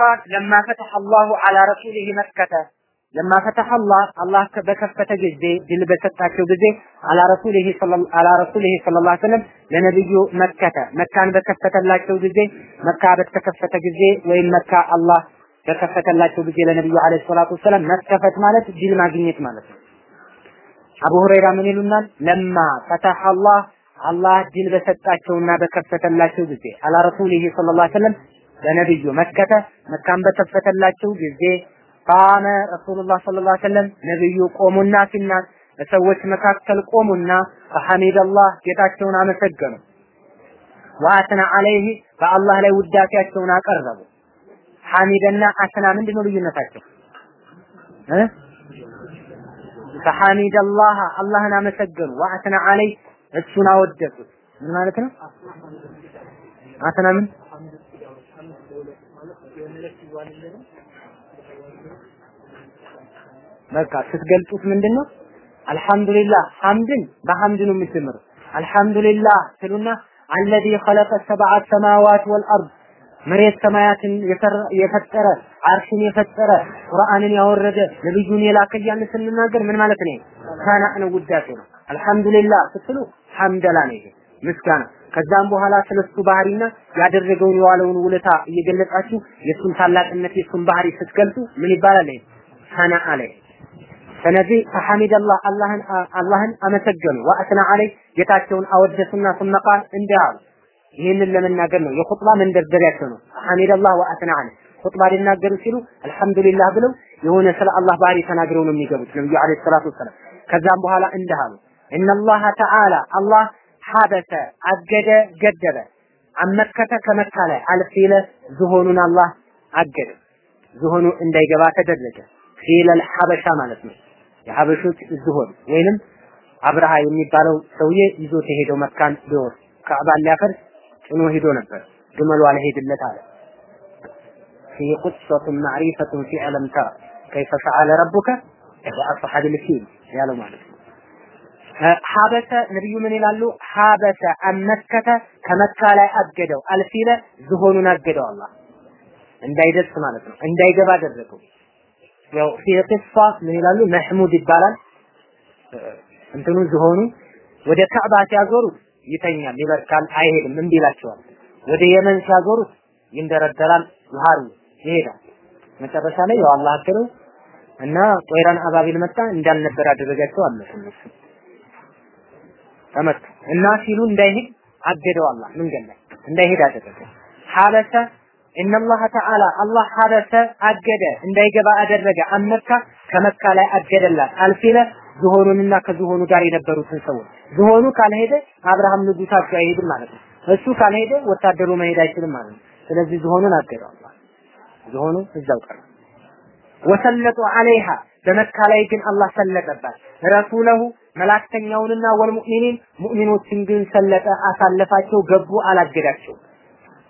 ቃል ለማ ፈተሐ አላሁ አላ ረሱሊህ መከተ ለማ ፈተሐ አላህ አላህ በከፈተ ጊዜ ድል በሰጣቸው ጊዜ አላ ረሱሊህ ሰለላሁ ዐለይሂ ወሰለም ለነብዩ መከተ መካን በከፈተላቸው ጊዜ መካ በተከፈተ ጊዜ ወይም መካ አላህ በከፈተላቸው ጊዜ ለነብዩ አለይሂ ሰላቱ ወሰለም መከፈት ማለት ድል ማግኘት ማለት ነው። አቡ ሁረይራ ምን ይሉናል? ለማ ፈተሐ አላህ አላህ ድል በሰጣቸውና በከፈተላቸው ጊዜ አላ ረሱሊህ ሰለላሁ ዐለይሂ ወሰለም በነብዩ መከተ መካን በከፈተላቸው ጊዜ ቃመ ረሱሉላህ ሰለላሁ ዐለይሂ ወሰለም ነብዩ ቆሙና ሲናስ በሰዎች መካከል ቆሙና ፈሐሚደላህ ጌታቸውን አመሰገኑ። ወአስና አለይህ በአላህ ላይ ውዳሴያቸውን አቀረቡ። ሐሚደና አስና ምንድነው ልዩነታቸው? እ ፈሐሚደላህ አላህን አመሰገኑ። ወአስና አለይ እሱን አወደሱት። ምን ማለት ነው? አስና ምን በቃ ስትገልጡት ምንድን ነው? አልሐምዱሊላህ ሐምድን በሐምድ ነው የምትጀምረው። አልሐምዱሊላህ ትሉና አለዚ ኸለቀ ሰብዐ ሰማዋት ወልአርድ መሬት ሰማያትን የፈጠረ አርሽን የፈጠረ ቁርአንን ያወረደ ነብዩን የላከ እያልን ስንናገር ምን ማለት ነው? ካና ነው ውዳሴ ነው። አልሐምዱሊላህ ስትሉ ሐምደላ ነው ይሄ ምስጋና። ከዛም በኋላ ስለሱ ባህሪና ያደረገውን የዋለውን ውለታ እየገለጻችሁ የሱን ታላቅነት የሱን ባህሪ ስትገልጹ ምን ይባላል? ይሄ ካና አለይ ስለዚህ ፈሐሚደላህ አላህን አላህን አመሰገኑ ወአስና አለይ ጌታቸውን አወደሱና ثم قال እንዲህ አሉ ይህንን ለመናገር ነው የኹጥባ መንደርደሪያቸው ነው ሐሚደላህ ወአስና አለይ ኹጥባ ሊናገሩ ሲሉ አልሐምዱሊላህ ብለው የሆነ ስለ አላህ ባህሪ ተናግረው ነው የሚገቡት ነብዩ አለይሂ ሰላቱ ወሰላም ከዛም በኋላ እንዲህ አሉ እነላህ ተዓላ አላህ ሐበሰ አገደ ገደበ አመከተ ከመካ ላይ አልፊለ ዝሆኑን አላህ አገደ ዝሆኑ እንዳይገባ ተደረገ ፊለል ሐበሻ ማለት ነው የሐበሾች ዝሆን ወይንም አብርሃ የሚባለው ሰውዬ ይዞት የሄደው መካን ሊወር ካዕባን ሊያፈርስ ጭኖ ሄዶ ነበር። ግመሉ አልሄድለት አለ። ፊ ቁሰቱን ማዕሪፈቱን ፊ አለም ከይፈ ፈዓለ ረቡከ በአስሐብል ፊል ያለው ማለት ነው። ሀበሰ ነብዩ ምን ይላሉ? ሀበሰ አመከተ ከመካ ላይ አገደው አልፊለ ዝሆኑን አገደው አላህ እንዳይደርስ ማለት ነው። እንዳይገባ አደረገው። ያው ፊ ቂሷ ምን ይላሉ? መህሙድ ይባላል። እንትኑ ዝሆኑ ወደ ካዕባ ሲያዞሩት ይተኛል፣ ይበርካል፣ አይሄድም፣ እምቢ ይላቸዋል። ወደ የመን ሲያዞሩት ይንደረደራል፣ ይሃሩ ይሄዳል። መጨረሻ ላይ ያው አላህ አገረው እና ጦይራን አባቢል መጣ እንዳልነበር አደረጋቸው አለ እነሱ ተመቱ እና ሲሉ እንዳይሄድ አገደው አላህ መንገድ ላይ እንዳይሄድ አደረገ። ሐበሰ ኢነላህ ተዓላ አላህ ሐበሰ አገደ እንዳይገባ አደረገ። አመካ ከመካ ላይ አገደላት አልፊለ ዝሆኑንና ከዝሆኑ ጋር የነበሩትን ሰዎች ዝሆኑ ካልሄደ አብርሃም ንጉሳቸው አይሄድም ማለት ነው። እሱ ካልሄደ ወታደሩ መሄድ አይችልም ማለት ነው። ስለዚህ ዝሆኑን አገደው አላህ። ዝሆኑ እዛው ቀረ። ወሰለጡ አለይሃ በመካ ላይ ግን አላህ ሰለጠባት ረሱለሁ መላእክተኛውንና ወልሙእሚኒን ሙእሚኖችን ግን ሰለጠ፣ አሳለፋቸው፣ ገቡ፣ አላገዳቸው።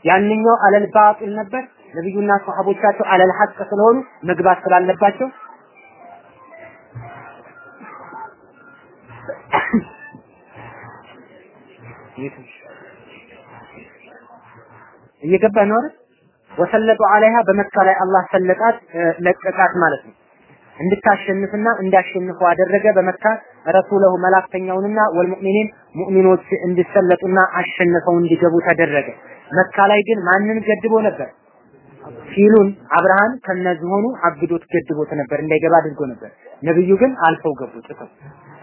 ያንኛው አለል ባጢል ነበር። ነብዩና ሰሃቦቻቸው አለል ሐቅ ስለሆኑ መግባት ስላለባቸው እየገባ ነው አይደል? ወሰለጡ አለይሃ በመካ ላይ አላህ ሰለጣት ለቀቃት ማለት ነው። እንድታሸንፍና እንዳሸንፉ አደረገ። በመካ ረሱለሁ መላእክተኛውንና ወልሙእሚኒን ሙእሚኖች እንዲሰለጡና አሸንፈው እንዲገቡ ተደረገ። መካ ላይ ግን ማንን ገድቦ ነበር? ፊሉን አብርሃን ከነዝሆኑ አግዶት ገድቦት ነበር፣ እንዳይገባ አድርጎ ነበር። ነብዩ ግን አልፈው ገቡ፣ ጥተው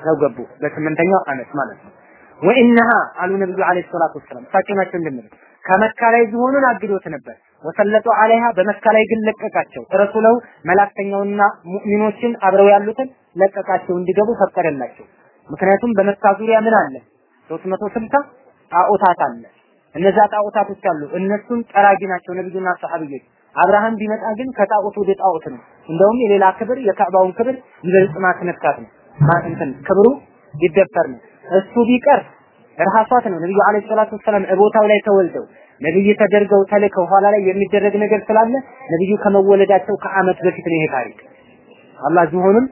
ነው ገቡ። በስምንተኛው ዓመት ማለት ነው። ወኢነሃ አሉ ነብዩ አለይሂ ሰላቱ ወሰላም እሳቸው ናቸው እንደሚሉት ከመካ ላይ ዝሆኑን አግዶት ነበር። ወሰለጡ አለይሃ በመካ ላይ ግን ለቀቃቸው። ረሱለው መላእክተኛውና ሙእሚኖችን አብረው ያሉትን ለቀቃቸው እንዲገቡ ፈቀደላቸው። ምክንያቱም በመካ ዙሪያ ምን አለ? 360 ጣዖታት አለ። እነዛ ጣዖታቶች አሉ። እነሱን ጠራጊ ናቸው ነብዩና ሰሃቢዎች። አብርሃም ቢመጣ ግን ከጣዖት ወደ ጣዖት ነው። እንደውም የሌላ ክብር የካዕባውን ክብር ይበልጥ ማስነካት ነው። እንትን ክብሩ ሊደፈር ነው። እሱ ቢቀር እርሃሷት ነው። ነብዩ አለይሂ ሰላቱ ወሰላም ቦታው ላይ ተወልደው ነብይ ተደርገው ተልከው ኋላ ላይ የሚደረግ ነገር ስላለ ነብዩ ከመወለዳቸው ከአመት በፊት ነው ይሄ ታሪክ። አላህ ዝሆኑን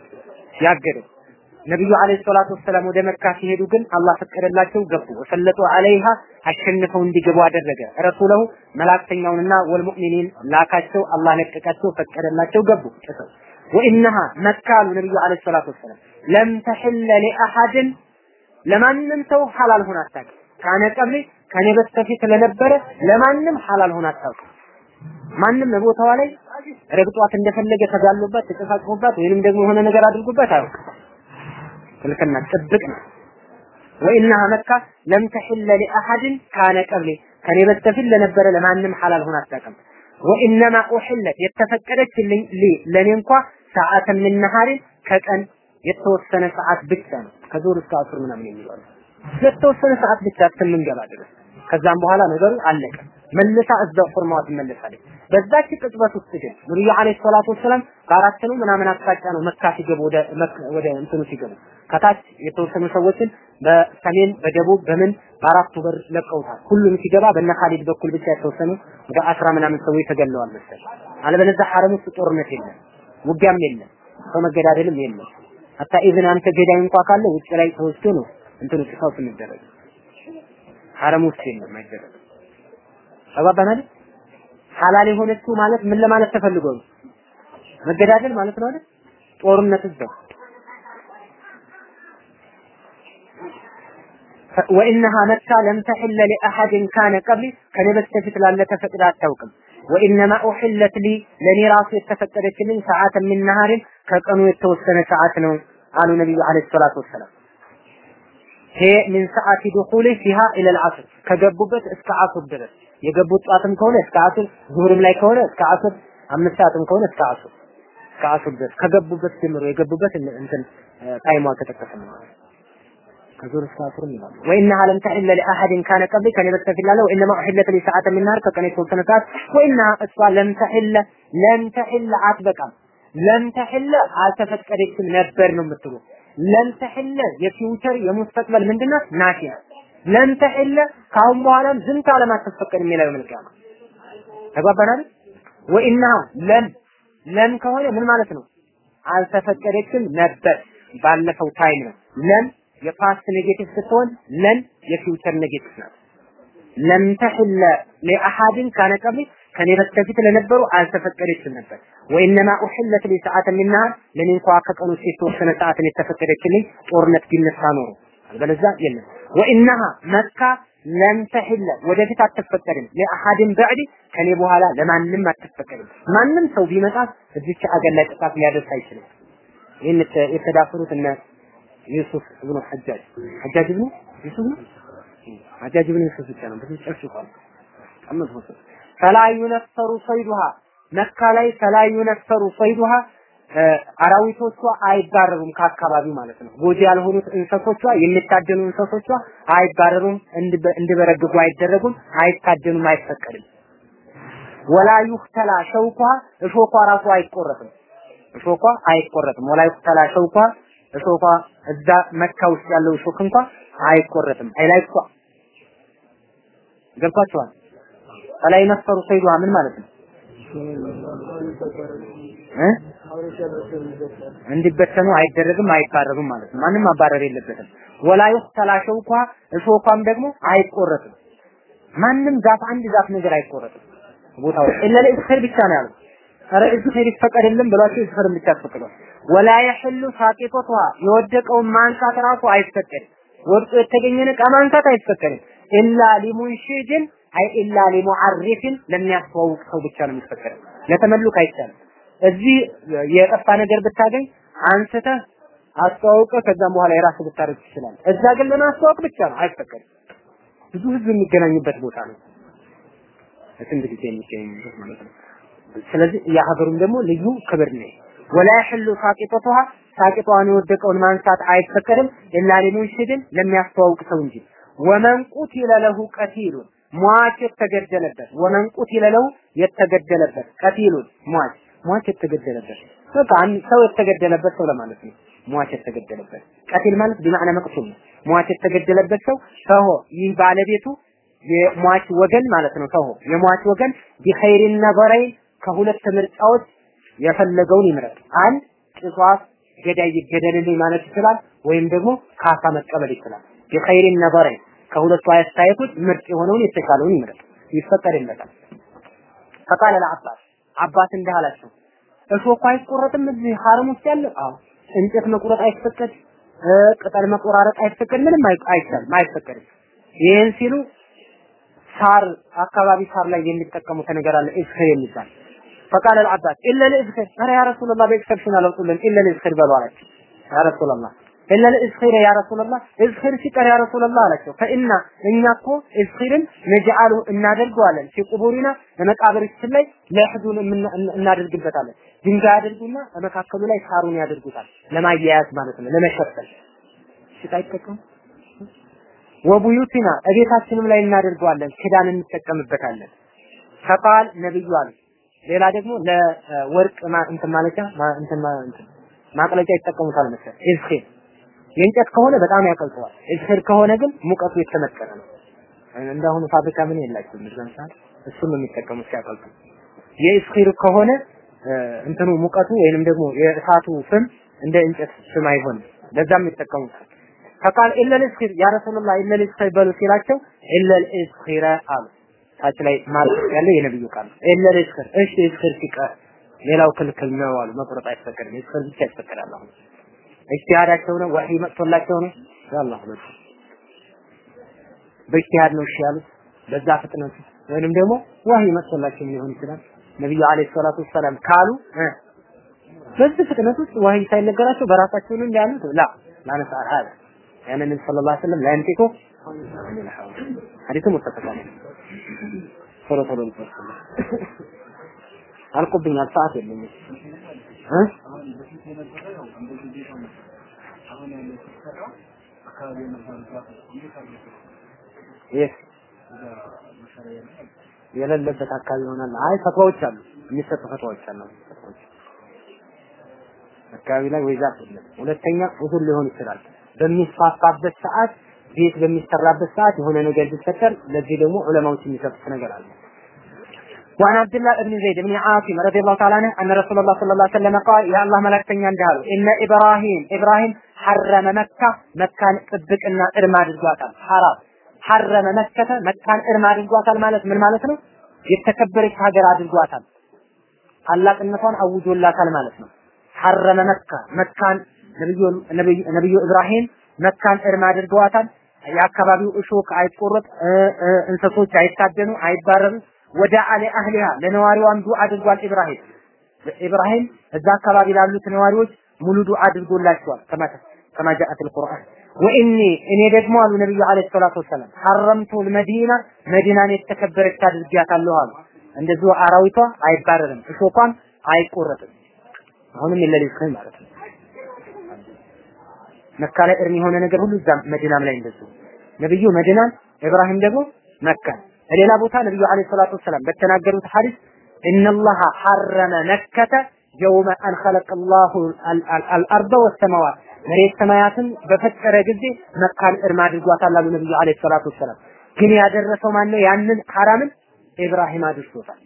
ያገደው ነብዩ አለይሂ ሰላቱ ወሰላም ወደ መካ ሲሄዱ ግን አላህ ፈቀደላቸው ገቡ። ወሰለጡ አለይሃ አሸንፈው እንዲገቡ አደረገ። ረሱለሁ መላእክተኛውንና ወልሙእሚኒን ላካቸው። አላህ ለቀቃቸው፣ ፈቀደላቸው፣ ገቡ ጥሰው ወኢነሃ መካ አሉ ነብዩ አለይሂ ሰላቱ ወሰላም ለም ተሕለ ሊአሐድን ለማንም ሰው ሐላል ሆና አታውቅም። ካነ ቀብሊ ከኔ በስተፊት ለነበረ ለማንም ሐላል ሆና አታውቅም። ማንም በቦታዋ ላይ ረግጧት እንደፈለገ ተጋሎባት ተጨፋጭፎባት ወይንም ደግሞ የሆነ ነገር አድርጎባት አያውቅም። ክልክልና ጥብቅ ነው። ወኢነሃ መካ ለም ተሕለ ሊአሐድን ካነ ቀብሊ ከኔ በስተፊት ለነበረ ለማንም ሐላል ሆና አታውቅም። ወኢነማ ኡሕለት የተፈቀደችልኝ ሊ ለኔ እንኳ ሰዓተ ምን ነሃሪን ከቀን የተወሰነ ሰዓት ብቻ ነው። ከዙር እስከ አስር ምናምን የሚለው የተወሰነ ሰዓት ብቻ እስከምንገባ ድረስ ከዛም በኋላ ነገሩ አለቀ። መልሳ እዛው form ኣዋ ትመለሳለች። በዛች ቅጽበት ውስጥ ግን ነብዩ عليه الصلاة والسلام በአራት ነው ምናምን አቅጣጫ ነው መካ ሲገቡ ወደ ወደ እንትኑ ሲገቡ ከታች የተወሰኑ ሰዎችን በሰሜን በደቡብ በምን በአራቱ በር ለቀውታል። ሁሉም ሲገባ በነ ካሊድ በኩል ብቻ የተወሰኑ ወደ አስራ ምናምን ሰዎች ተገለዋል መሰል። አለበለዚያ ሐረም ውስጥ ጦርነት የለም፣ ውጊያም የለም፣ ሰው መገዳደልም የለም። حتى even አንተ ገዳይ እንኳ ካለ ውጭ ላይ ተወስዶ ነው እንትኑ ጥፋው የሚደረግ ሐረም ውስጥ የለም አይደረግም። ተባባናል። ሐላል የሆነችው ማለት ምን ለማለት ተፈልጎ ነው? መገዳደል ማለት ነው አይደል? ጦርነት እዛው ወኢነሃ መካ ለም ተሕለ ሊአሐድን ካነ ቀብሊ ከኔ በስተፊት ላለ ተፈቅዳ አታውቅም። ወኢነማ ኡሕለት ሊ ለኔ ራሱ የተፈቀደችልኝ ሰዓት ምን ነሃሪን ከቀኑ የተወሰነ ሰዓት ነው አሉ ነቢዩ አለይሂ ሰላቱ ወሰላም። ይሄ ምን ሰዓት ዱኹሊ ፊሃ ኢለል ዐስር ከገቡበት እስከ ዐስር ድረስ የገቡት ጧትም ከሆነ እስከ ዐስር ዙሁርም ላይ ከሆነ እስከ ዐስር አምስት ሰዓትም ከሆነ እስከ ዐስር እስከ ዐስር ድረስ ከገቡበት ጀምሮ የገቡበት እንትን ታይሟ አልተጠቀሰም ማለት ከዙር እስከ ዐስርም ይላሉ። ወኢነሃ ለም ተሕለ ሊአሐድን ካነ ቀብሊ ከኔ በስተፊት ላለ ወኢነማ ኡሕለት ሊ ከቀን የተወሰነ ሰዓት وإنها እሷ لم تحل لم تحل አትበቃም። لم تحل አልተፈቀደችም ነበር ነው የምትሉ። لن تحل የ future የ مستقبل ምንድነው نافية لن تحل ካሁን በኋላም ዝንተ ዓለም አትፈቀድም የሚለው መልካም ተግባባናል وإنها لم لم ከሆነ ምን ማለት ነው? አልተፈቀደችም ነበር። ባለፈው time ነው። لم የ past negative ስትሆን لن የ future negative ናት። لم تحل لأحد كان قبلي ከኔ በስተፊት ለነበሩ አልተፈቀደችም ነበር። وإنما أحلت لي ساعة من نهار ለኔ እንኳ ከቀኑ የተወሰነ ሰዓትን የተፈቀደችልኝ ጦርነት ቢነሳ ኖሮ አልበለዚያ የለም። وإنها መካ لن تحل ወደፊት አትፈቀድም። لأحد بعدي ከኔ በኋላ ለማንም አትፈቀድም። ማንም ሰው ቢመጣ እዚች አገር ላይ ጥቃት ሊያደርስ አይችልም። ይህን የተዳፈሩት እነ ዩሱፍ ኢብኑ ሐጃጅ ሐጃጅ ኢብኑ ዩሱፍ ነው ሐጃጅ ኢብኑ ዩሱፍ ብቻ ነው ብዙ ጨርሽቷል ቀመስ ወሰድ ፈላ ዩነፈሩ ሰይዱሃ መካ ላይ ፈላ ዩነፈሩ ሰይዱሃ አራዊቶቿ አይባረሩም ከአካባቢው ማለት ነው። ጎጂ ያልሆኑት እንሰሶቿ የሚታደኑ እንሰሶቿ አይባረሩም፣ እንዲበረግጉ አይደረጉም፣ አይታደኑም፣ አይፈቀድም። ወላ ዩክተላ ሸውኳ እሾኳ ራሱ አይቆረጥም። እሾኳ አይቆረጥም። ወላ ዩክተላ ሸውኳ እሾኳ እዛ መካ ውስጥ ያለው እሾክ እንኳ አይቆረጥም። አይላይኳ ገብቷቸዋል። ከላይ ነፈሩ ሰይዱሃ ምን ማለት ነው? እንዲበተኑ አይደረግም አይባረሩም ማለት ነው። ማንም ማባረር የለበትም። ወላ ይختላ ሸውኳ እሾኳም ደግሞ አይቆረጥም። ማንም ዛፍ አንድ ዛፍ ነገር አይቆረጥም። ቦታው ኢላ ለእስኸር ብቻ ነው ያለው። ኧረ እስኸር ይፈቀድልን ብሏቸው እስኸር ብቻ ተፈቅዷል። ወላ የሕሉ ሳቂጦቷ የወደቀውን ማንሳት ራሱ አይፈቀድም። ወድቆ የተገኘን ዕቃ ማንሳት አይፈቀድም። ኢላ ሊሙንሺድን አይ ኢላ ሊሙዓሪፍን ለሚያስተዋውቅ ሰው ብቻ ነው የሚፈቀደው። ለተመሉክ አይቻልም። እዚህ የጠፋ ነገር ብታገኝ አንስተህ አስተዋውቀህ ከዛም በኋላ የራስህ ብታደርግ ትችላለህ። እዛ ግን ለማስተዋወቅ ብቻ ነው አይፈቀድም። ብዙ ህዝብ የሚገናኝበት ቦታ ነው። ስንት ጊዜ የሚገናኝበት ማለት ነው። ስለዚህ የሀገሩም ደግሞ ልዩ ክብር ነው። ወላ ያህሉ ሳቂጦቷ ሳቂጧን የወደቀውን ማንሳት አይፈቀድም ኢላ ሊሙንሽድን ለሚያስተዋውቅ ሰው እንጂ ወመን ቁቲለ ለሁ ቀቲሉን ሟች የተገደለበት ወመን ቁቲለ ለሁ የተገደለበት ቀቲሉን ሟች ሟች የተገደለበት በቃ ሰው የተገደለበት ሰው ለማለት ነው። ሟች የተገደለበት ቀቲል ማለት በማዕና መቅቱል ነው። ሟች የተገደለበት ሰው ሰሆ ይህ ባለቤቱ የሟች ወገን ማለት ነው። ሰሆ የሟች ወገን ቢኸይሪን ነበረይን ከሁለት ምርጫዎች የፈለገውን ይምረጥ። አንድ ቂሷስ ገዳይ ይገደልልኝ ማለት ይችላል፣ ወይም ደግሞ ካሳ መቀበል ይችላል። ቢኸይሪ ነበረ ከሁለቱ አስተያየቶች ምርጥ የሆነውን የተሻለውን ይምረጥ ይፈቀድለታል። ፈቃለ ለአባስ አባት እንዲህ አላቸው፣ እሾህ አይቆረጥም እዚህ ሐረም ውስጥ ያለ? አዎ። እንጨት መቁረጥ አይፈቀድ፣ ቅጠል መቆራረጥ አይፈቀድ፣ ምንም አይቻልም፣ አይፈቀድም። ይህን ሲሉ ሳር አካባቢ ሳር ላይ የሚጠቀሙት ነገር አለ እስክር የሚባል ፈቃለ አልአባስ ኢለ ለእስክር ኧረ ያ ረሱላህ በኤክሰፕሽን አለውጡልን ኢለ ለእስክር በሉ አላቸው ያ ረሱላህ እለል እዝኺር ያ ረሱላህ እዝኺር ሲቀር ያ ረሱላህ አላቸው። ፈኢና እኛ እኮ እዝኺርን ነጅአሉ እናደርገዋለን ሲቁቡሪና በመቃብራችን ላይ ለሕዱን እናደርግበታለን። ድንጋይ ያደርጉና በመካከሉ ላይ ሳሩን ያደርጉታል፣ ለማያያዝ ማለት ነው፣ ለመሸፈን ሽቃ ወቡዩቲና እቤታችንም ላይ እናደርገዋለን፣ ክዳን እንጠቀምበታለን። ፈቃል ነብዩ አሉ። ሌላ ደግሞ ለወርቅ እንትን ማለጫ እንትን ማቅለጫ ይጠቀሙታል መሰለኝ እዝኺር የእንጨት ከሆነ በጣም ያቀልጠዋል። ኢዝኺር ከሆነ ግን ሙቀቱ የተመጠነ ነው። እንዳሁኑ ፋብሪካ ምን የላቸውም? ለምሳሌ እሱም የሚጠቀሙት ሲያቀልጡ። የ إذخر ከሆነ እንትኑ ሙቀቱ ወይንም ደግሞ የእሳቱ ፍም እንደ እንጨት ፍም አይሆንም። ለዛም ይጠቀሙታል فقال إلا الإذخر يا رسول الله إلا الإذخر በሉ ሲላቸው إلا الإذخر አሉ። ታች ላይ ማለት ያለ የነብዩ ቃል إلا الإذخر እሺ إذخر ሲቀር ሌላው ክልክል ነው አሉ። መቁረጥ አይፈቀድም። إذخر ብቻ ይፈቀዳል አሁን اجتهاد ኣቸው ነው وحي መጥቶላቸው ነው? ያላህ ነው በእጅቲሃድ ነው እሺ ያሉት። በዛ ፍጥነት ወይንም ደግሞ ወህይ መጥቶላቸው ሊሆን ይችላል። ነብዩ አለይሂ ሰላቱ ሰላም ካሉ በዚህ ፍጥነት ውስጥ ወህይ ሳይነገራቸው በራሳቸው ነው ያሉት ላ ማለት አለ። ያንን ሰለላሁ ዐለይሂ ወሰለም ላንቲኮ ሐዲሱ ቶሎ ቶሎ አልቆብኛል ሰዓት የለኝም። ቶሎ ቶሎ አልቆብኛል ሰዓት የለኝም እ ይህ የሌለበት አካባቢ ይሆናል። አይ ፈትዋዎች አሉ፣ የሚሰጡ ፈትዋዎች አሉ። አካባቢ ላይ ወይዛት የለም። ሁለተኛ ኡዙር ሊሆን ይችላል። በሚስፋፋበት ሰዓት ቤት በሚሰራበት ሰዓት የሆነ ነገር ቢፈጠር ለዚህ ደግሞ ዑለማዎች የሚሰጡት ነገር አለ። وعن عبد الله بن زيد بن عاصم رضي الله تعالى عنه أن رسول الله صلى الله عليه وسلم قال يا الله ملكتني عندها إن إبراهيم إبراهيم ሐረመ መካ መካን ጥብቅና እርም አድርጓታል። ሐራም ሐረመ መከተ መካን እርም አድርጓታል ማለት ምን ማለት ነው? የተከበረች ሀገር አድርጓታል። ታላቅነቷን አውጆላታል ማለት ነው። ሐረመ መካ መካን ነብዩ ኢብራሂም መካን እርም አድርገዋታል። የአካባቢው እሾክ አይቆረጥ፣ እንሰሶች አይታደኑ፣ አይባረሩ። ወደ አለ አህሊሃ ለነዋሪዋም ዱዓ አድርጓል ኢብራሂም ኢብራሂም እዛ አካባቢ ላሉት ነዋሪዎች ሙሉ ዱዓ አድርጎላቸዋል። ተመታ ከማ ጃአት አልቁርአን እኔ ደግሞ አሉ ነብዩ አለይሂ ሰላቱ ወሰላም ሐረምቱ መዲና መዲናን የተከበረች አድርጊያታለሁ አሉ። እንደዚሁ አራዊቷ አይባረርም እሾኳም አይቆረጥም። አሁንም የለሊት ማለት ነው። መካ ላይ እርም የሆነ ነገር ሁሉ እዛ መዲናም ላይ እንደዚሁ። ነብዩ መዲናን ኢብራሂም ደግሞ መካን በሌላ ቦታ ነብዩ አለይሂ ሰላቱ ወሰላም በተናገሩት ሐዲስ ኢነላሃ ሐረመ መከተ የውመ አን ኸለቀ አላሁ አልአርደ ወሰማዋት መሬት ሰማያትን በፈጠረ ጊዜ መካን እርም አድርጓታል አሉ ነብዩ አለይሂ ሰላቱ ወሰላም። ግን ያደረሰው ማን ነው? ያንን ሐራምን ኢብራሂም አድርሶታል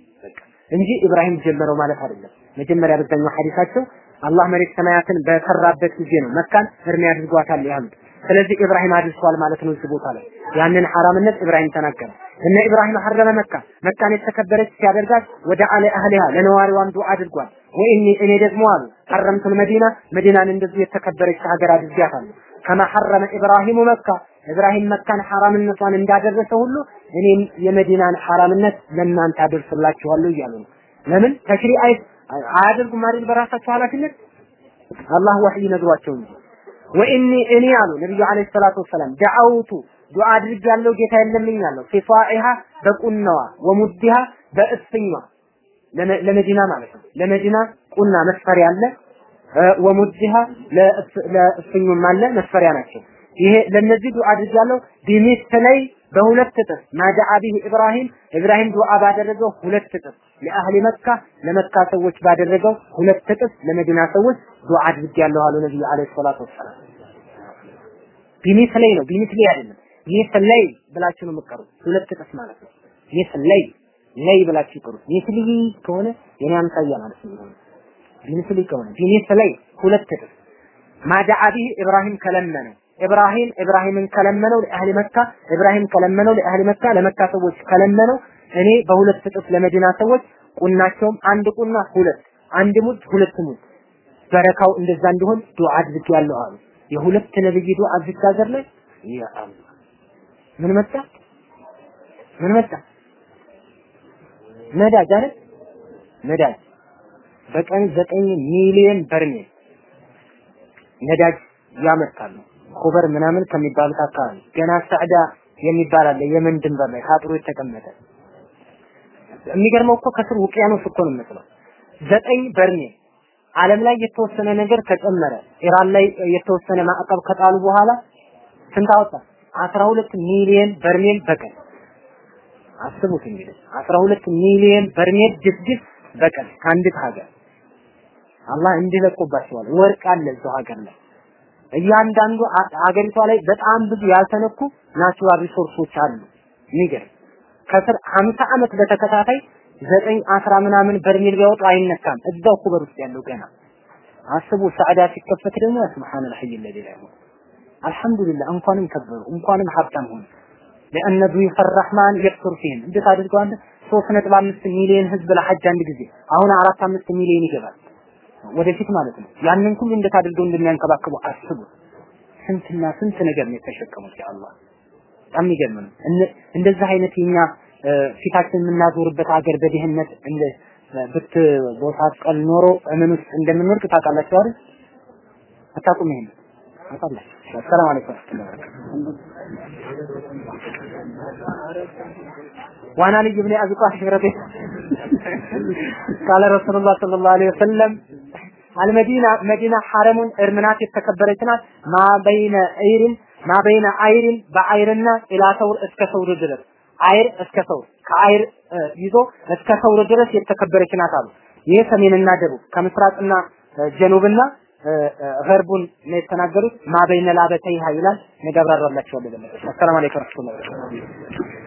እንጂ ኢብራሂም ጀመረው ማለት አይደለም። መጀመሪያ በዛኛው ሐዲሳቸው አላህ መሬት ሰማያትን በሰራበት ጊዜ ነው መካን እርም ያድርጓታል ያሉት። ስለዚህ ኢብራሂም አድርሷል ማለት ነው እዚህ ቦታ ላይ ያንን ሐራምነት ኢብራሂም ተናገረ። እነ ኢብራሂም ሐረመ መካ መካን የተከበረች ሲያደርጋት ወደ አለ አህሊሃ ለነዋሪዋም ዱዓ አድርጓል። ወኢኒ እኔ ደግሞ አሉ ሐረምቱል መዲና መዲናን እንደዚህ የተከበረች ሀገር አድርጊያታለሁ። ከማ ሐረመ ኢብራሂሙ መካ ኢብራሂም መካን ሐራምነቷን እንዳደረሰ ሁሉ እኔም የመዲናን ሐራምነት ለእናንተ አደርስላችኋለሁ እያሉ ነው። ለምን ተሽሪ አይ አያደርጉም አይደል? በራሳቸው ኃላፊነት አላህ ወህይ ነግሯቸው እንጂ ወኢኒ እኔ አሉ ነብዩ አለይሂ ሰላቱ ወሰላም ደዓውቱ ዱዓ አድርጋለሁ ጌታ የለምኛለሁ ፊፋኢሃ በቁናዋ ወሙዲሃ በእፍኟ ለመዲና ማለት ነው። ለመዲና ቁና መስፈሪያ አለ፣ ወሙዲሃ ለእፍኙም አለ መስፈሪያ ናቸው። ይሄ ለነዚህ ዱዓ አድርጋለሁ ቢሚስለይ በሁለት እጥፍ ማዳዓ ቢህ ኢብራሂም ኢብራሂም ዱዓ ባደረገው ሁለት እጥፍ ለአህሊ መካ ለመካ ሰዎች ባደረገው ሁለት እጥፍ ለመዲና ሰዎች ዱዓ አድርጋለሁ አሉ ነብዩ አለይሂ ሰላቱ ወሰላም። ቢሚስለይ ነው ቢሚስለይ አይደለም። ሚስለይ ብላችሁ ነው የምትቀሩት። ሁለት እጥፍ ማለት ነው። ሚስለይ ለይ ብላችሁ ይቀሩት። ሚስሊ ከሆነ የኔ አምሳያ ማለት ነው። ሚስሊ ከሆነ ሚስለይ ሁለት ማዳዓ ቢህ ኢብራሂም ከለመነው። ኢብራሂም ኢብራሂምን ከለመነው ለአህሊ መካ ኢብራሂም ከለመነው ለአህሊ መካ ለመካ ሰዎች ከለመነው። እኔ በሁለት እጥፍ ለመዲና ሰዎች ቁናቸውም አንድ ቁና ሁለት አንድ ሙድ ሁለት ሙድ። በረካው እንደዛ እንዲሆን ዱዓ አድርጌያለሁ አሉ። የሁለት ነብይ ዱዓ እዚህ ሀገር ላይ? ያ አላህ። ምን መጣ? ምን መጣ ነዳጅ አይደል ነዳጅ በቀን ዘጠኝ ሚሊዮን በርሜል ነዳጅ ያመርታሉ። ኩበር ምናምን ከሚባሉት አካባቢ ገና ሰዕዳ የሚባል አለ የመን ድንበር ላይ ታጥሮ የተቀመጠ የሚገርመው እኮ ከስር ውቅያኖስ እኮ ነው የሚመስለው። ዘጠኝ በርሜል ዓለም ላይ የተወሰነ ነገር ከጨመረ ኢራን ላይ የተወሰነ ማዕቀብ ከጣሉ በኋላ ስንት አወጣ? 12 ሚሊዮን በርሜል በቀን አስቡት እንግዲህ 12 ሚሊዮን በርሜል ድፍድፍ በቀን ከአንዲት ሀገር አላህ እንዲለቁባቸዋል። ወርቅ አለ እዛው ሀገር ላይ እያንዳንዱ ሀገሪቷ ላይ በጣም ብዙ ያልተነኩ ናቹራል ሪሶርሶች አሉ። የሚገርም ከስር 50 ዓመት በተከታታይ ዘጠኝ አስራ ምናምን በርሜል ቢያወጡ አይነካም። እዛው ኩበር ውስጥ ያለው ገና አስቡ። ሰዕዳ ሲከፈት ደግሞ ሱብሃነል ሐይ ለዚ ላይ አልሐምዱሊላህ እንኳንም ከበሩ እንኳንም ሀብታም ሆኑ። ለእነ ዱይፈ ረህማን የክሱር ፊህም እንዴት አድርገው አንድ ሶስት ነጥብ አምስት ሚሊዮን ህዝብ ለሐጅ አንድ ጊዜ አሁን አራት አምስት ሚሊዮን ይገባል ወደፊት ማለት ነው። ያንን ሁሉ እንዴት አድርገው እንደሚያንከባክቡ አስቡ። ስንትና ስንት ነገር ነው የተሸከሙት ያ አላህ። በጣም የሚገርም ነው። አይነት የኛ ፊታችን የምናዞርበት ሀገር በድህነት እንደ ብት ቦታ ቀል ኖሮ እምን ውስጥ እንደምንወርቅ ታውቃላችሁ አይደል? አታውቁም? ይሄን ታውቃላችሁ? ሰላም አለይኩም ዋና ልጅ ብን አቢ ጣሂር ረዲ ቃለ ረሱሉላህ ሰለላሁ ዐለይሂ ወሰለም አልመዲና መዲና ሐረሙን እርምናት የተከበረች ናት። ማ በይነ አይሪን ማ በይነ አይሪን በአይርና ኢላ ሰውር እስከ ሰውር ድረስ አይር እስከ ሰውር ከአይር ይዞ እስከ ድረስ የተከበረች ናት አሉ። ይህ ሰሜንና ደቡብ ከምስራቅና ጀኑብና ገርቡን ነው የተናገሩት። ማ በይነ ላበተይሃ ይላል። ነገ አብራራላችኋለሁ። አሰላሙ አለይኩም ወበረካቱህ